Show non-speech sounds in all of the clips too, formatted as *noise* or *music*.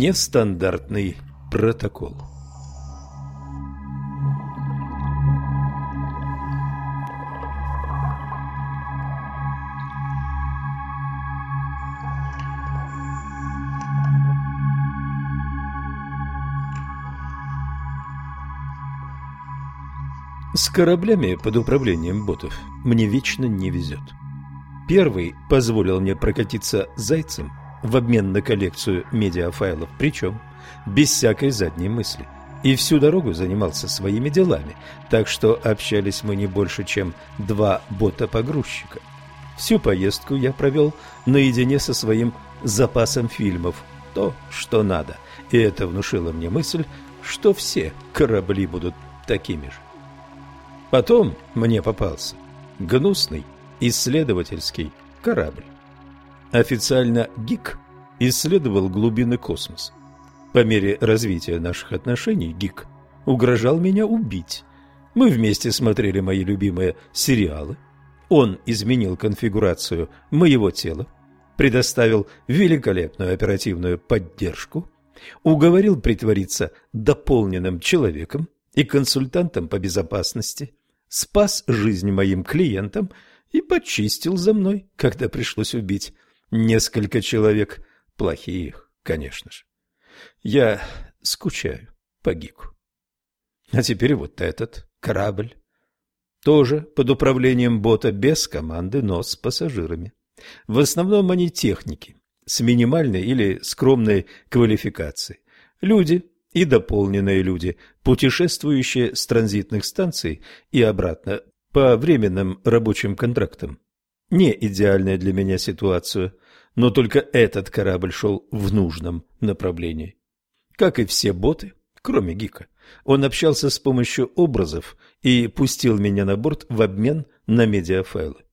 Нестандартный протокол. С кораблями под управлением ботов мне вечно не везет. Первый позволил мне прокатиться зайцем в обмен на коллекцию медиафайлов, причем без всякой задней мысли. И всю дорогу занимался своими делами, так что общались мы не больше, чем два бота-погрузчика. Всю поездку я провел наедине со своим запасом фильмов, то, что надо, и это внушило мне мысль, что все корабли будут такими же. Потом мне попался гнусный исследовательский корабль. Официально ГИК исследовал глубины космоса. По мере развития наших отношений ГИК угрожал меня убить. Мы вместе смотрели мои любимые сериалы. Он изменил конфигурацию моего тела, предоставил великолепную оперативную поддержку, уговорил притвориться дополненным человеком и консультантом по безопасности, спас жизнь моим клиентам и почистил за мной, когда пришлось убить несколько человек, плохих, конечно же. Я скучаю по Гику. А теперь вот этот корабль. Тоже под управлением бота, без команды, но с пассажирами. В основном они техники, с минимальной или скромной квалификацией. Люди, и дополненные люди, путешествующие с транзитных станций и обратно по временным рабочим контрактам. Не идеальная для меня ситуация, но только этот корабль шел в нужном направлении. Как и все боты, кроме Гика, он общался с помощью образов и пустил меня на борт в обмен на медиафайлы.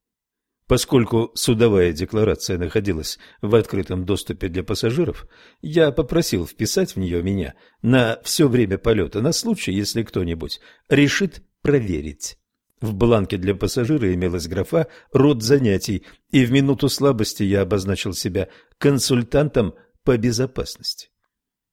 Поскольку судовая декларация находилась в открытом доступе для пассажиров, я попросил вписать в нее меня на все время полета, на случай, если кто-нибудь решит проверить. В бланке для пассажира имелась графа «Род занятий», и в минуту слабости я обозначил себя консультантом по безопасности.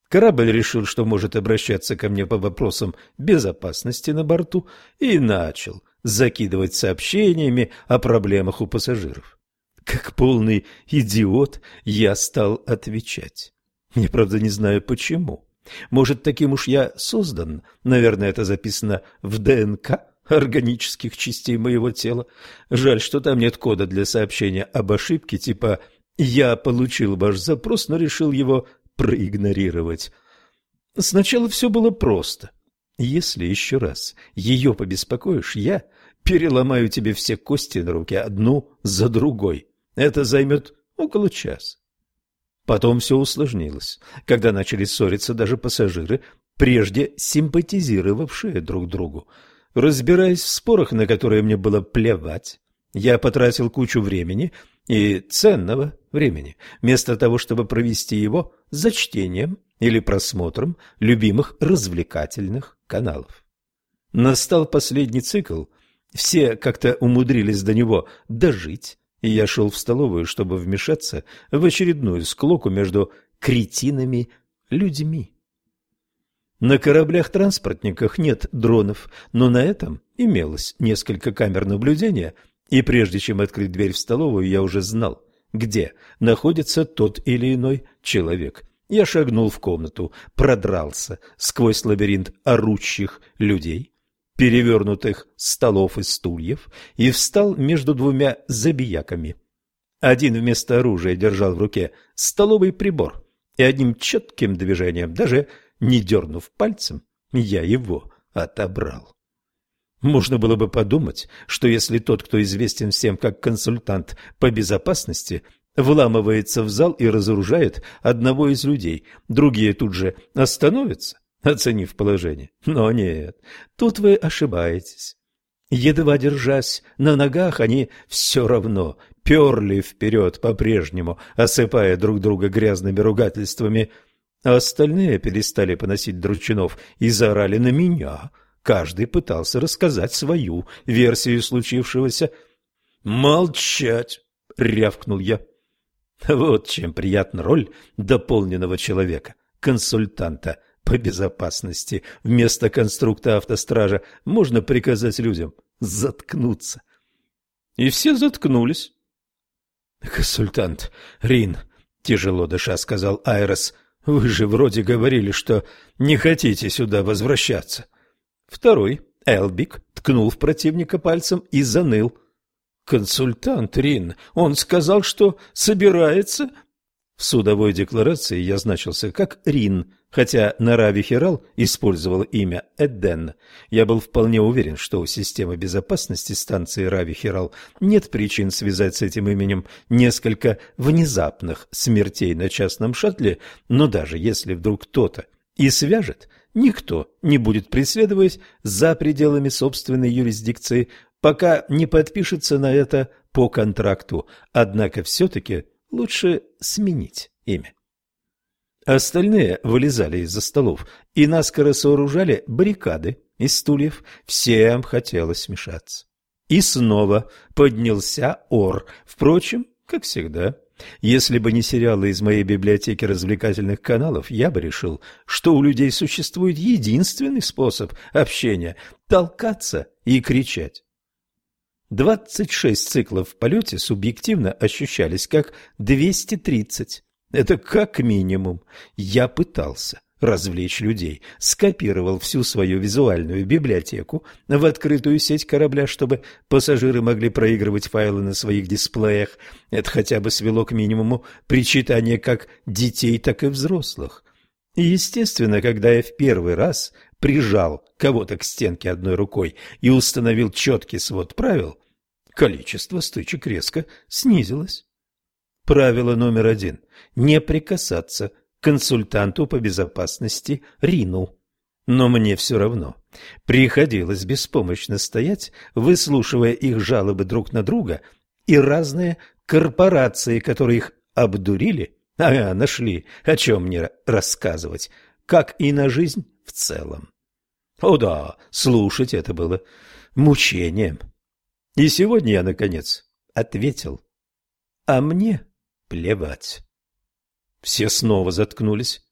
Корабль решил, что может обращаться ко мне по вопросам безопасности на борту, и начал закидывать сообщениями о проблемах у пассажиров. Как полный идиот я стал отвечать. Я, правда, не знаю почему. Может, таким уж я создан? Наверное, это записано в ДНК органических частей моего тела. Жаль, что там нет кода для сообщения об ошибке, типа «Я получил ваш запрос, но решил его проигнорировать». Сначала все было просто – если еще раз ее побеспокоишь, я переломаю тебе все кости на руке одну за другой. Это займет около часа. Потом все усложнилось, когда начали ссориться даже пассажиры, прежде симпатизировавшие друг другу. Разбираясь в спорах, на которые мне было плевать, я потратил кучу времени и ценного времени, вместо того, чтобы провести его за чтением или просмотром любимых развлекательных каналов. Настал последний цикл, все как-то умудрились до него дожить, и я шел в столовую, чтобы вмешаться в очередную склоку между кретинами людьми. На кораблях-транспортниках нет дронов, но на этом имелось несколько камер наблюдения, и прежде чем открыть дверь в столовую, я уже знал, где находится тот или иной человек, я шагнул в комнату, продрался сквозь лабиринт орущих людей, перевернутых столов и стульев, и встал между двумя забияками. Один вместо оружия держал в руке столовый прибор, и одним четким движением, даже не дернув пальцем, я его отобрал. Можно было бы подумать, что если тот, кто известен всем как консультант по безопасности, вламывается в зал и разоружает одного из людей. Другие тут же остановятся, оценив положение. Но нет, тут вы ошибаетесь. Едва держась на ногах, они все равно перли вперед по-прежнему, осыпая друг друга грязными ругательствами, а остальные перестали поносить дручинов и заорали на меня. Каждый пытался рассказать свою версию случившегося. «Молчать!» — рявкнул я. Вот чем приятна роль дополненного человека. консультанта по безопасности. Вместо конструкта автостража можно приказать людям заткнуться. И все заткнулись. «Консультант Рин», — тяжело дыша сказал Айрос, — «вы же вроде говорили, что не хотите сюда возвращаться». Второй, Элбик, ткнул в противника пальцем и заныл. «Консультант Рин, он сказал, что собирается...» В судовой декларации я значился как Рин, хотя на Рави Хирал использовал имя Эдден. Я был вполне уверен, что у системы безопасности станции Рави Хирал нет причин связать с этим именем несколько внезапных смертей на частном шаттле, но даже если вдруг кто-то и свяжет, никто не будет преследовать за пределами собственной юрисдикции, пока не подпишется на это по контракту, однако все-таки лучше сменить имя. Остальные вылезали из-за столов и наскоро сооружали баррикады из стульев. Всем хотелось смешаться. И снова поднялся ор. Впрочем, как всегда, если бы не сериалы из моей библиотеки развлекательных каналов, я бы решил, что у людей существует единственный способ общения – толкаться и кричать. 26 циклов в полете субъективно ощущались как 230. Это как минимум. Я пытался развлечь людей, скопировал всю свою визуальную библиотеку в открытую сеть корабля, чтобы пассажиры могли проигрывать файлы на своих дисплеях. Это хотя бы свело к минимуму причитания как детей, так и взрослых. И, естественно, когда я в первый раз прижал кого-то к стенке одной рукой и установил четкий свод правил, количество стычек резко снизилось. Правило номер один – не прикасаться консультанту по безопасности Рину. Но мне все равно. Приходилось беспомощно стоять, выслушивая их жалобы друг на друга и разные корпорации, которые их обдурили, а нашли, о чем мне рассказывать, как и на жизнь в целом. О да, слушать это было мучением. И сегодня я, наконец, ответил, а мне плевать. Все снова заткнулись.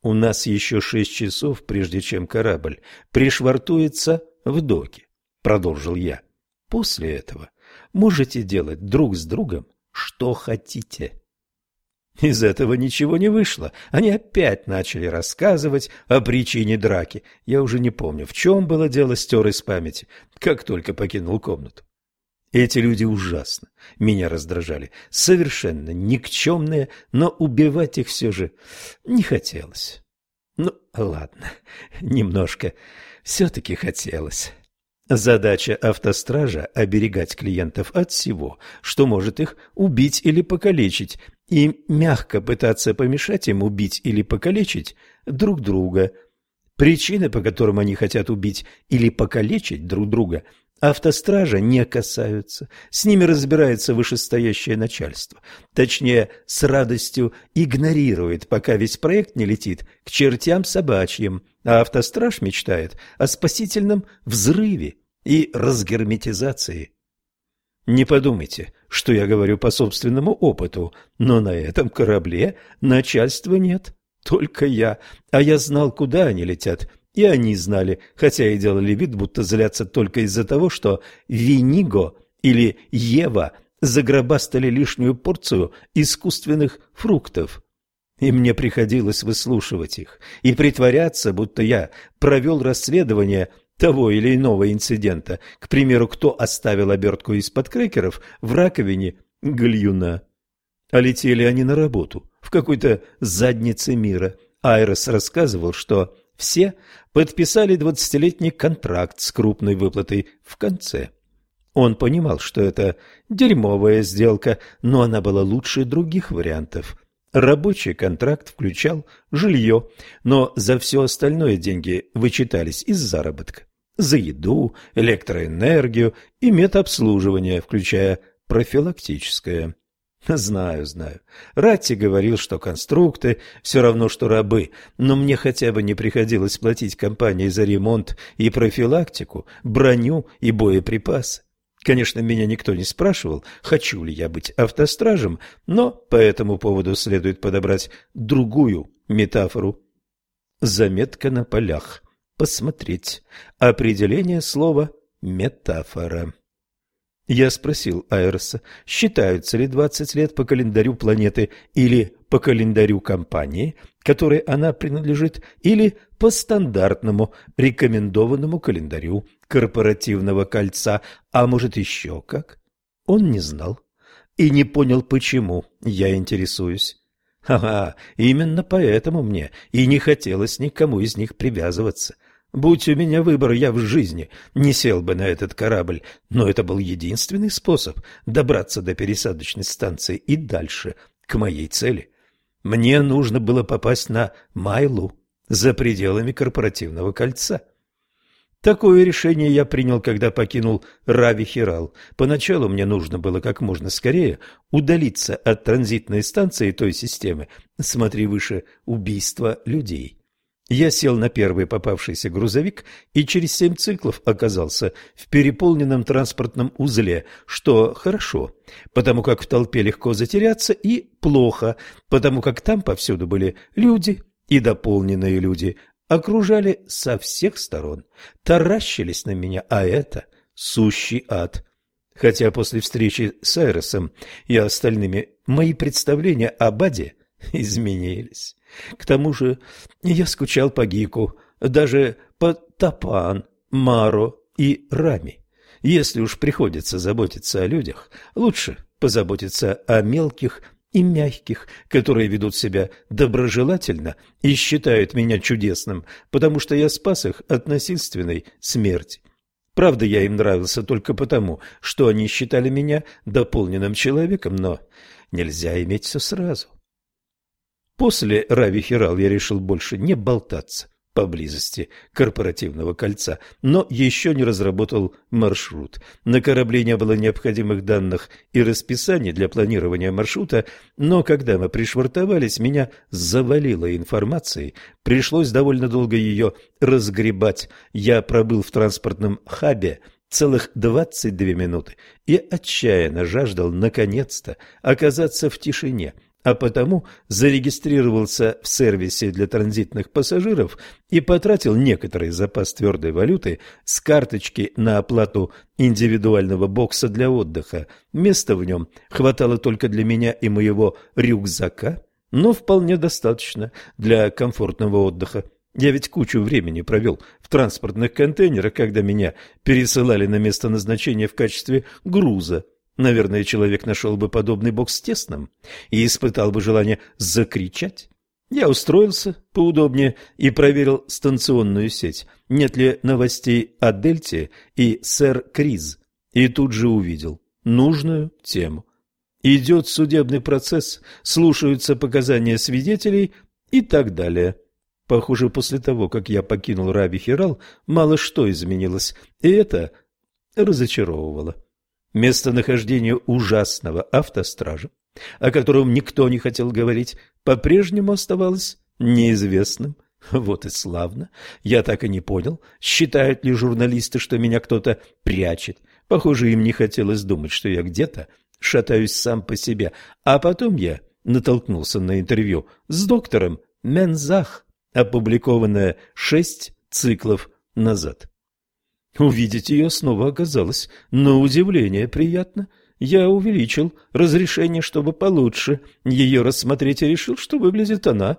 У нас еще шесть часов, прежде чем корабль пришвартуется в доке, продолжил я. После этого можете делать друг с другом что хотите. Из этого ничего не вышло. Они опять начали рассказывать о причине драки. Я уже не помню, в чем было дело, стер из памяти, как только покинул комнату. Эти люди ужасно меня раздражали, совершенно никчемные, но убивать их все же не хотелось. Ну, ладно, *laughs* немножко все-таки хотелось. Задача автостража – оберегать клиентов от всего, что может их убить или покалечить, и мягко пытаться помешать им убить или покалечить друг друга. Причины, по которым они хотят убить или покалечить друг друга, Автостража не касаются, с ними разбирается вышестоящее начальство. Точнее, с радостью игнорирует, пока весь проект не летит к чертям собачьим, а автостраж мечтает о спасительном взрыве и разгерметизации. Не подумайте, что я говорю по собственному опыту, но на этом корабле начальства нет, только я, а я знал, куда они летят, и они знали, хотя и делали вид, будто злятся только из-за того, что Виниго или Ева загробастали лишнюю порцию искусственных фруктов. И мне приходилось выслушивать их и притворяться, будто я провел расследование того или иного инцидента, к примеру, кто оставил обертку из-под крекеров в раковине гальюна. А летели они на работу, в какой-то заднице мира. Айрос рассказывал, что все подписали двадцатилетний контракт с крупной выплатой в конце. Он понимал, что это дерьмовая сделка, но она была лучше других вариантов. Рабочий контракт включал жилье, но за все остальное деньги вычитались из заработка. За еду, электроэнергию и медобслуживание, включая профилактическое. *laughs* Знаю, знаю. Ратти говорил, что конструкты все равно, что рабы, но мне хотя бы не приходилось платить компании за ремонт и профилактику, броню и боеприпасы. Конечно, меня никто не спрашивал, хочу ли я быть автостражем, но по этому поводу следует подобрать другую метафору. Заметка на полях. Посмотреть. Определение слова «метафора». Я спросил Айроса, считаются ли 20 лет по календарю планеты или по календарю компании, которой она принадлежит, или по стандартному рекомендованному календарю корпоративного кольца, а может еще как. Он не знал и не понял, почему я интересуюсь. Ага, именно поэтому мне и не хотелось никому из них привязываться – Будь у меня выбор, я в жизни не сел бы на этот корабль, но это был единственный способ добраться до пересадочной станции и дальше, к моей цели. Мне нужно было попасть на Майлу, за пределами корпоративного кольца. Такое решение я принял, когда покинул Рави Хирал. Поначалу мне нужно было как можно скорее удалиться от транзитной станции той системы, смотри выше, убийства людей. Я сел на первый попавшийся грузовик и через семь циклов оказался в переполненном транспортном узле, что хорошо, потому как в толпе легко затеряться, и плохо, потому как там повсюду были люди и дополненные люди, окружали со всех сторон, таращились на меня, а это сущий ад. Хотя после встречи с Айросом и остальными мои представления об аде *laughs* изменились. К тому же я скучал по Гику, даже по Тапан, Маро и Рами. Если уж приходится заботиться о людях, лучше позаботиться о мелких и мягких, которые ведут себя доброжелательно и считают меня чудесным, потому что я спас их от насильственной смерти. Правда, я им нравился только потому, что они считали меня дополненным человеком, но нельзя иметь все сразу. После Рави Хирал я решил больше не болтаться поблизости корпоративного кольца, но еще не разработал маршрут. На корабле не было необходимых данных и расписаний для планирования маршрута, но когда мы пришвартовались, меня завалило информацией, пришлось довольно долго ее разгребать. Я пробыл в транспортном хабе целых двадцать две минуты и отчаянно жаждал наконец-то оказаться в тишине – а потому зарегистрировался в сервисе для транзитных пассажиров и потратил некоторый запас твердой валюты с карточки на оплату индивидуального бокса для отдыха. Места в нем хватало только для меня и моего рюкзака, но вполне достаточно для комфортного отдыха. Я ведь кучу времени провел в транспортных контейнерах, когда меня пересылали на место назначения в качестве груза. Наверное, человек нашел бы подобный бокс тесным и испытал бы желание закричать. Я устроился поудобнее и проверил станционную сеть, нет ли новостей о Дельте и сэр Криз, и тут же увидел нужную тему. Идет судебный процесс, слушаются показания свидетелей и так далее. Похоже, после того, как я покинул Раби Хирал, мало что изменилось, и это разочаровывало. Местонахождение ужасного автостража, о котором никто не хотел говорить, по-прежнему оставалось неизвестным. Вот и славно. Я так и не понял, считают ли журналисты, что меня кто-то прячет. Похоже, им не хотелось думать, что я где-то шатаюсь сам по себе. А потом я натолкнулся на интервью с доктором Мензах, опубликованное шесть циклов назад. Увидеть ее снова оказалось на удивление приятно. Я увеличил разрешение, чтобы получше ее рассмотреть, и решил, что выглядит она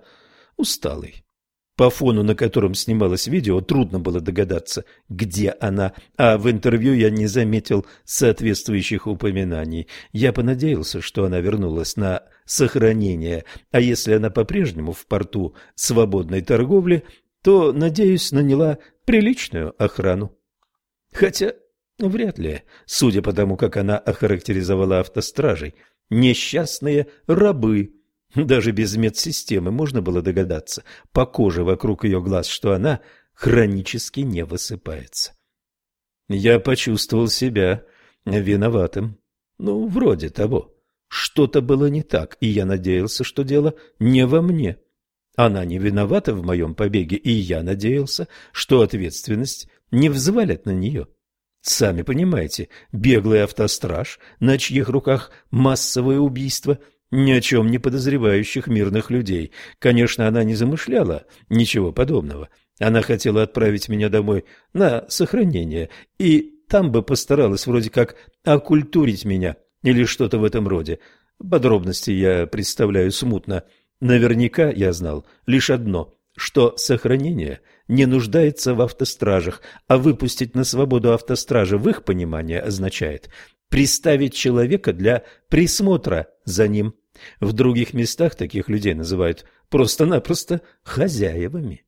усталой. По фону, на котором снималось видео, трудно было догадаться, где она, а в интервью я не заметил соответствующих упоминаний. Я понадеялся, что она вернулась на сохранение, а если она по-прежнему в порту свободной торговли, то, надеюсь, наняла приличную охрану. Хотя вряд ли, судя по тому, как она охарактеризовала автостражей, несчастные рабы. Даже без медсистемы можно было догадаться по коже вокруг ее глаз, что она хронически не высыпается. Я почувствовал себя виноватым. Ну, вроде того. Что-то было не так, и я надеялся, что дело не во мне. Она не виновата в моем побеге, и я надеялся, что ответственность не взвалят на нее. Сами понимаете, беглый автостраж, на чьих руках массовое убийство, ни о чем не подозревающих мирных людей. Конечно, она не замышляла ничего подобного. Она хотела отправить меня домой на сохранение, и там бы постаралась вроде как окультурить меня или что-то в этом роде. Подробности я представляю смутно. Наверняка я знал лишь одно, что сохранение не нуждается в автостражах, а выпустить на свободу автостража в их понимании означает приставить человека для присмотра за ним. В других местах таких людей называют просто-напросто хозяевами.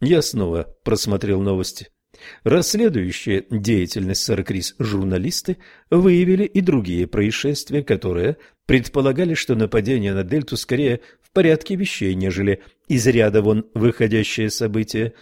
Я снова просмотрел новости. Расследующие деятельность Саркрис журналисты выявили и другие происшествия, которые предполагали, что нападение на Дельту скорее порядке вещей, нежели из ряда вон выходящее событие.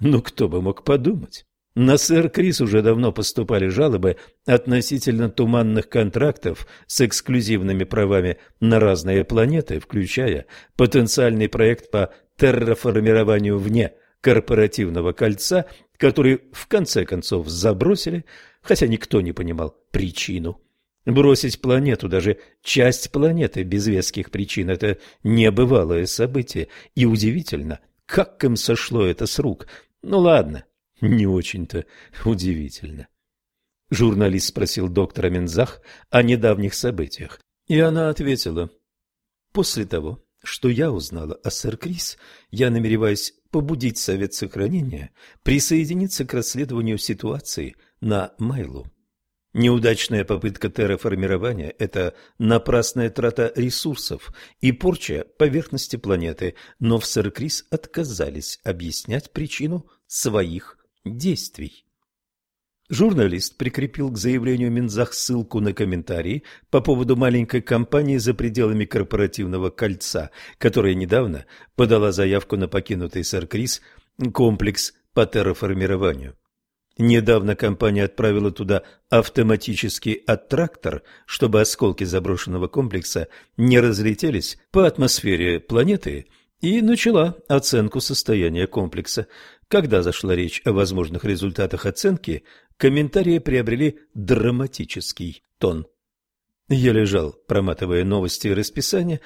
Ну, кто бы мог подумать? На сэр Крис уже давно поступали жалобы относительно туманных контрактов с эксклюзивными правами на разные планеты, включая потенциальный проект по терраформированию вне корпоративного кольца который в конце концов забросили, хотя никто не понимал причину. Бросить планету, даже часть планеты без веских причин – это небывалое событие, и удивительно, как им сошло это с рук. Ну ладно, не очень-то удивительно. Журналист спросил доктора Мензах о недавних событиях, и она ответила. После того, что я узнала о сэр Крис, я намереваюсь побудить Совет Сохранения присоединиться к расследованию ситуации на Майлу. Неудачная попытка терраформирования – это напрасная трата ресурсов и порча поверхности планеты, но в сэр Крис отказались объяснять причину своих действий. Журналист прикрепил к заявлению Минзах ссылку на комментарии по поводу маленькой компании за пределами корпоративного кольца, которая недавно подала заявку на покинутый сэр Крис комплекс по терраформированию. Недавно компания отправила туда автоматический аттрактор, чтобы осколки заброшенного комплекса не разлетелись по атмосфере планеты и начала оценку состояния комплекса. Когда зашла речь о возможных результатах оценки, комментарии приобрели драматический тон. Я лежал, проматывая новости и расписание,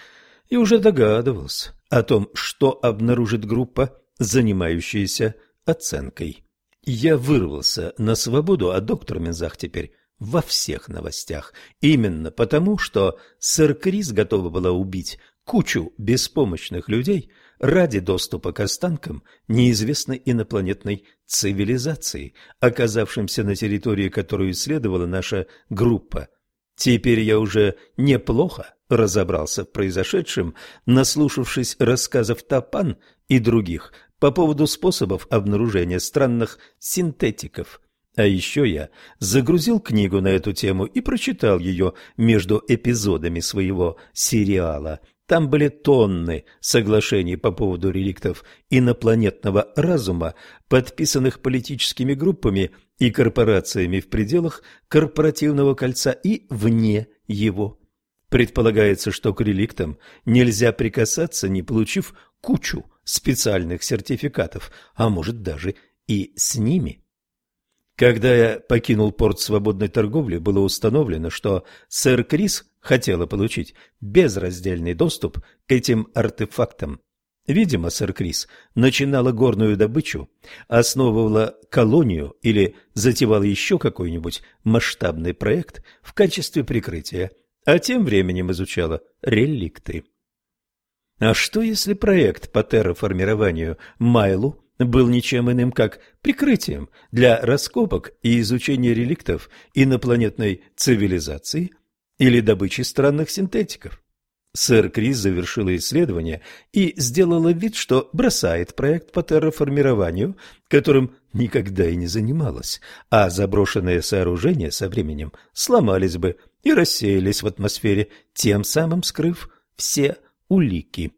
и уже догадывался о том, что обнаружит группа, занимающаяся оценкой. Я вырвался на свободу, а доктор Мензах теперь во всех новостях. Именно потому, что сэр Крис готова была убить кучу беспомощных людей ради доступа к останкам неизвестной инопланетной цивилизации, оказавшимся на территории, которую исследовала наша группа. Теперь я уже неплохо разобрался в произошедшем, наслушавшись рассказов Тапан и других по поводу способов обнаружения странных синтетиков. А еще я загрузил книгу на эту тему и прочитал ее между эпизодами своего сериала – там были тонны соглашений по поводу реликтов инопланетного разума, подписанных политическими группами и корпорациями в пределах корпоративного кольца и вне его. Предполагается, что к реликтам нельзя прикасаться, не получив кучу специальных сертификатов, а может даже и с ними. Когда я покинул порт свободной торговли, было установлено, что сэр Крис хотела получить безраздельный доступ к этим артефактам. Видимо, сэр Крис начинала горную добычу, основывала колонию или затевала еще какой-нибудь масштабный проект в качестве прикрытия, а тем временем изучала реликты. А что если проект по терраформированию Майлу был ничем иным, как прикрытием для раскопок и изучения реликтов инопланетной цивилизации или добычи странных синтетиков. Сэр Крис завершила исследование и сделала вид, что бросает проект по терраформированию, которым никогда и не занималась, а заброшенные сооружения со временем сломались бы и рассеялись в атмосфере, тем самым скрыв все улики.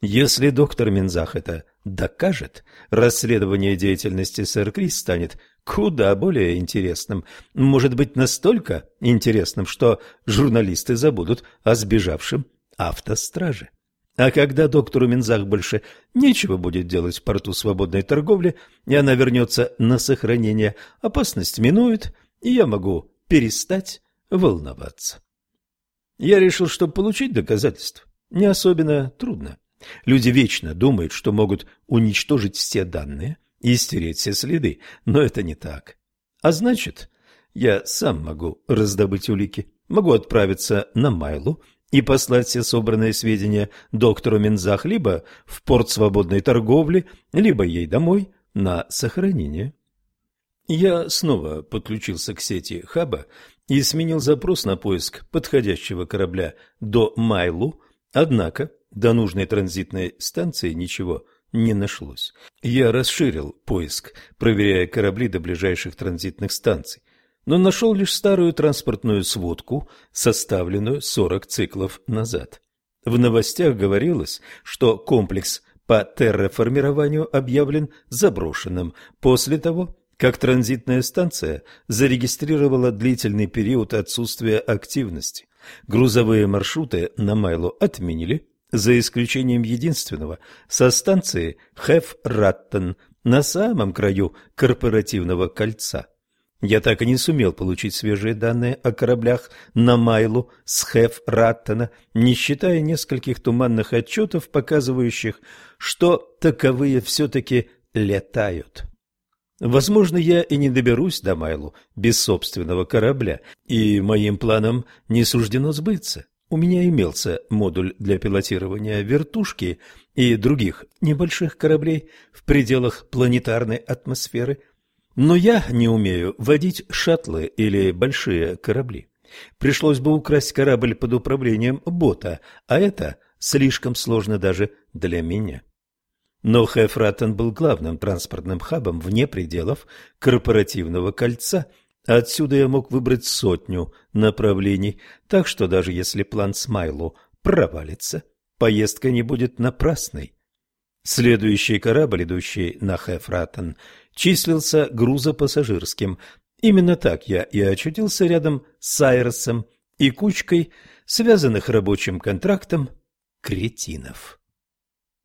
Если доктор Минзах это докажет, расследование деятельности сэр Крис станет куда более интересным, может быть настолько интересным, что журналисты забудут о сбежавшем автостраже. А когда доктору Минзах больше нечего будет делать в порту свободной торговли, и она вернется на сохранение, опасность минует, и я могу перестать волноваться. Я решил, что получить доказательства не особенно трудно. Люди вечно думают, что могут уничтожить все данные и стереть все следы, но это не так. А значит, я сам могу раздобыть улики, могу отправиться на Майлу и послать все собранные сведения доктору Минзах либо в порт свободной торговли, либо ей домой на сохранение. Я снова подключился к сети Хаба и сменил запрос на поиск подходящего корабля до Майлу, однако до нужной транзитной станции ничего не нашлось. Я расширил поиск, проверяя корабли до ближайших транзитных станций но нашел лишь старую транспортную сводку, составленную 40 циклов назад. В новостях говорилось, что комплекс по терраформированию объявлен заброшенным после того, как транзитная станция зарегистрировала длительный период отсутствия активности. Грузовые маршруты на Майло отменили, за исключением единственного, со станции Хеф-Раттен на самом краю корпоративного кольца. Я так и не сумел получить свежие данные о кораблях на Майлу с Хеф-Раттона, не считая нескольких туманных отчетов, показывающих, что таковые все-таки летают. Возможно, я и не доберусь до Майлу без собственного корабля, и моим планам не суждено сбыться. У меня имелся модуль для пилотирования вертушки и других небольших кораблей в пределах планетарной атмосферы – но я не умею водить шаттлы или большие корабли. Пришлось бы украсть корабль под управлением бота, а это слишком сложно даже для меня. Но Хефратен был главным транспортным хабом вне пределов корпоративного кольца. Отсюда я мог выбрать сотню направлений, так что даже если план Смайлу провалится, поездка не будет напрасной. Следующий корабль, идущий на Хефратен, числился грузопассажирским. Именно так я и очутился рядом с Айросом и кучкой связанных рабочим контрактом кретинов.